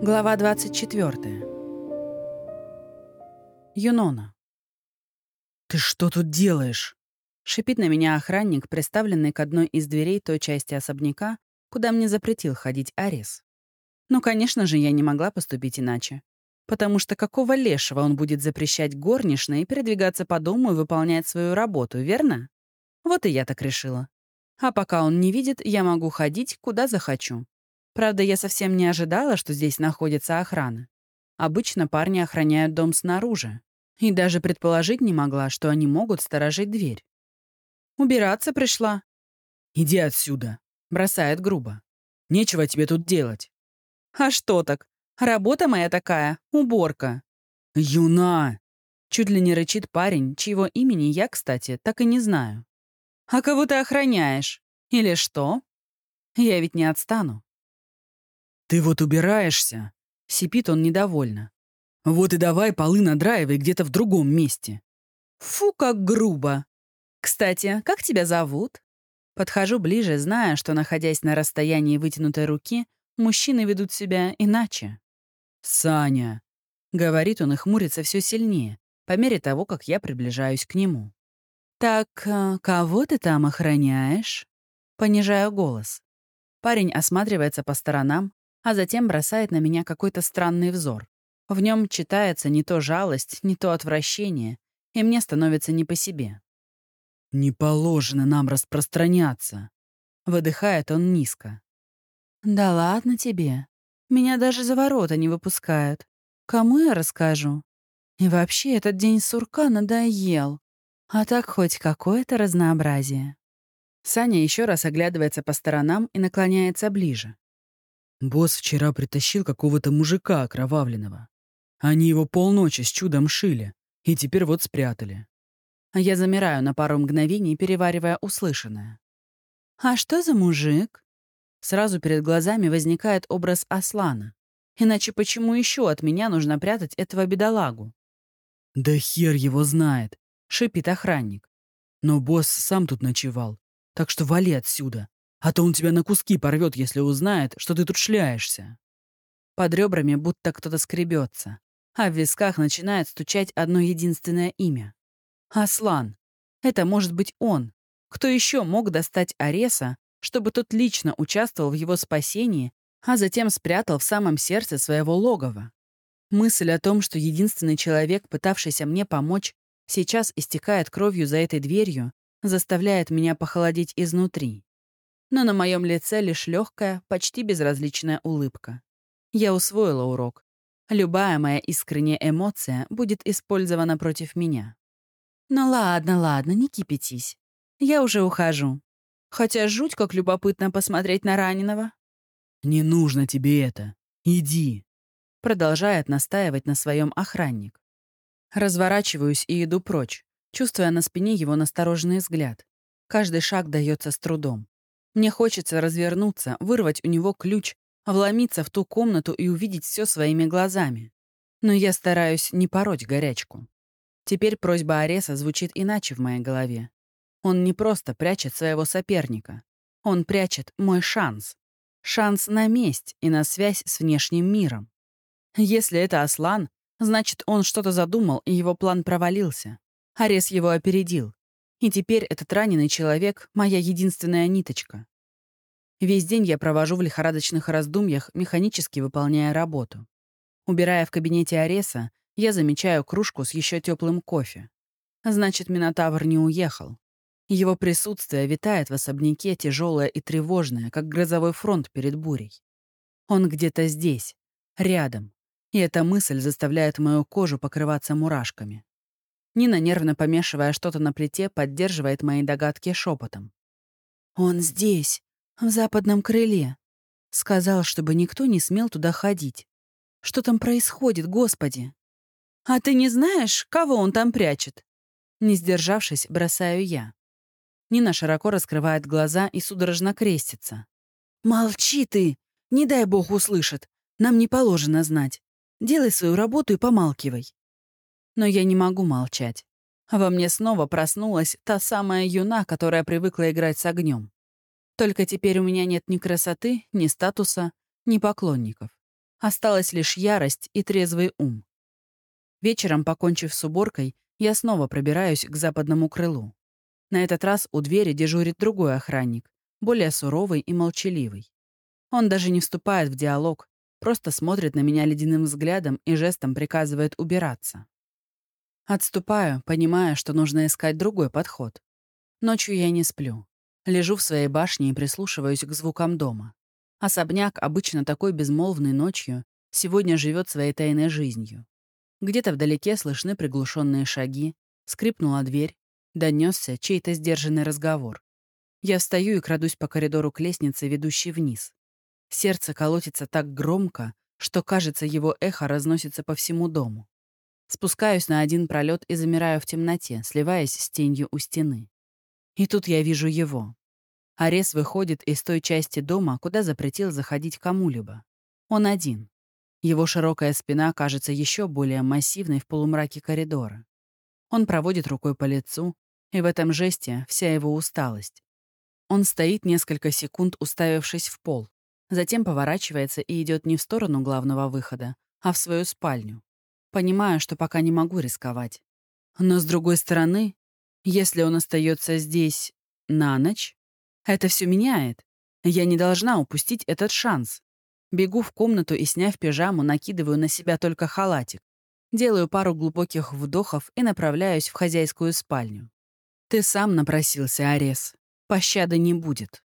Глава 24. Юнона. «Ты что тут делаешь?» Шипит на меня охранник, приставленный к одной из дверей той части особняка, куда мне запретил ходить Арис. Ну, конечно же, я не могла поступить иначе. Потому что какого лешего он будет запрещать горничной передвигаться по дому и выполнять свою работу, верно? Вот и я так решила. А пока он не видит, я могу ходить, куда захочу. Правда, я совсем не ожидала, что здесь находится охрана. Обычно парни охраняют дом снаружи. И даже предположить не могла, что они могут сторожить дверь. «Убираться пришла». «Иди отсюда», — бросает грубо. «Нечего тебе тут делать». «А что так? Работа моя такая — уборка». «Юна!» — чуть ли не рычит парень, чьего имени я, кстати, так и не знаю. «А кого ты охраняешь? Или что?» «Я ведь не отстану. «Ты вот убираешься?» — сипит он недовольно. «Вот и давай полы надраивай где-то в другом месте». «Фу, как грубо!» «Кстати, как тебя зовут?» Подхожу ближе, зная, что, находясь на расстоянии вытянутой руки, мужчины ведут себя иначе. «Саня!» — говорит он и хмурится все сильнее, по мере того, как я приближаюсь к нему. «Так, э, кого ты там охраняешь?» Понижаю голос. Парень осматривается по сторонам, а затем бросает на меня какой-то странный взор. В нем читается не то жалость, не то отвращение, и мне становится не по себе. «Не положено нам распространяться», — выдыхает он низко. «Да ладно тебе. Меня даже за ворота не выпускают. Кому я расскажу? И вообще этот день сурка надоел. А так хоть какое-то разнообразие». Саня еще раз оглядывается по сторонам и наклоняется ближе. Босс вчера притащил какого-то мужика окровавленного. Они его полночи с чудом шили, и теперь вот спрятали. Я замираю на пару мгновений, переваривая услышанное. «А что за мужик?» Сразу перед глазами возникает образ Аслана. Иначе почему еще от меня нужно прятать этого бедолагу? «Да хер его знает», — шипит охранник. «Но босс сам тут ночевал, так что вали отсюда. А то он тебя на куски порвет, если узнает, что ты тут шляешься. Под ребрами будто кто-то скребется, а в висках начинает стучать одно единственное имя. Аслан. Это может быть он. Кто еще мог достать Ареса, чтобы тот лично участвовал в его спасении, а затем спрятал в самом сердце своего логова? Мысль о том, что единственный человек, пытавшийся мне помочь, сейчас истекает кровью за этой дверью, заставляет меня похолодеть изнутри но на моем лице лишь легкая, почти безразличная улыбка. Я усвоила урок. Любая моя искренняя эмоция будет использована против меня. Ну ладно, ладно, не кипятись. Я уже ухожу. Хотя жуть, как любопытно посмотреть на раненого. «Не нужно тебе это. Иди», — продолжает настаивать на своем охранник. Разворачиваюсь и иду прочь, чувствуя на спине его настороженный взгляд. Каждый шаг дается с трудом. Мне хочется развернуться, вырвать у него ключ, вломиться в ту комнату и увидеть все своими глазами. Но я стараюсь не пороть горячку. Теперь просьба Ареса звучит иначе в моей голове. Он не просто прячет своего соперника. Он прячет мой шанс. Шанс на месть и на связь с внешним миром. Если это Аслан, значит, он что-то задумал, и его план провалился. Арес его опередил. И теперь этот раненый человек — моя единственная ниточка. Весь день я провожу в лихорадочных раздумьях, механически выполняя работу. Убирая в кабинете Ареса, я замечаю кружку с еще теплым кофе. Значит, Минотавр не уехал. Его присутствие витает в особняке тяжелое и тревожное, как грозовой фронт перед бурей. Он где-то здесь, рядом, и эта мысль заставляет мою кожу покрываться мурашками. Нина, нервно помешивая что-то на плите, поддерживает мои догадки шепотом. «Он здесь, в западном крыле. Сказал, чтобы никто не смел туда ходить. Что там происходит, Господи? А ты не знаешь, кого он там прячет?» Не сдержавшись, бросаю я. Нина широко раскрывает глаза и судорожно крестится. «Молчи ты! Не дай бог услышит. Нам не положено знать. Делай свою работу и помалкивай». Но я не могу молчать. Во мне снова проснулась та самая юна, которая привыкла играть с огнем. Только теперь у меня нет ни красоты, ни статуса, ни поклонников. Осталась лишь ярость и трезвый ум. Вечером, покончив с уборкой, я снова пробираюсь к западному крылу. На этот раз у двери дежурит другой охранник, более суровый и молчаливый. Он даже не вступает в диалог, просто смотрит на меня ледяным взглядом и жестом приказывает убираться. Отступаю, понимая, что нужно искать другой подход. Ночью я не сплю. Лежу в своей башне и прислушиваюсь к звукам дома. Особняк, обычно такой безмолвный ночью, сегодня живет своей тайной жизнью. Где-то вдалеке слышны приглушенные шаги, скрипнула дверь, донесся чей-то сдержанный разговор. Я встаю и крадусь по коридору к лестнице, ведущей вниз. Сердце колотится так громко, что, кажется, его эхо разносится по всему дому. Спускаюсь на один пролет и замираю в темноте, сливаясь с тенью у стены. И тут я вижу его. Арес выходит из той части дома, куда запретил заходить кому-либо. Он один. Его широкая спина кажется еще более массивной в полумраке коридора. Он проводит рукой по лицу, и в этом жесте вся его усталость. Он стоит несколько секунд, уставившись в пол, затем поворачивается и идет не в сторону главного выхода, а в свою спальню. Понимаю, что пока не могу рисковать. Но с другой стороны, если он остается здесь на ночь, это все меняет. Я не должна упустить этот шанс. Бегу в комнату и, сняв пижаму, накидываю на себя только халатик. Делаю пару глубоких вдохов и направляюсь в хозяйскую спальню. Ты сам напросился, Арес. Пощады не будет.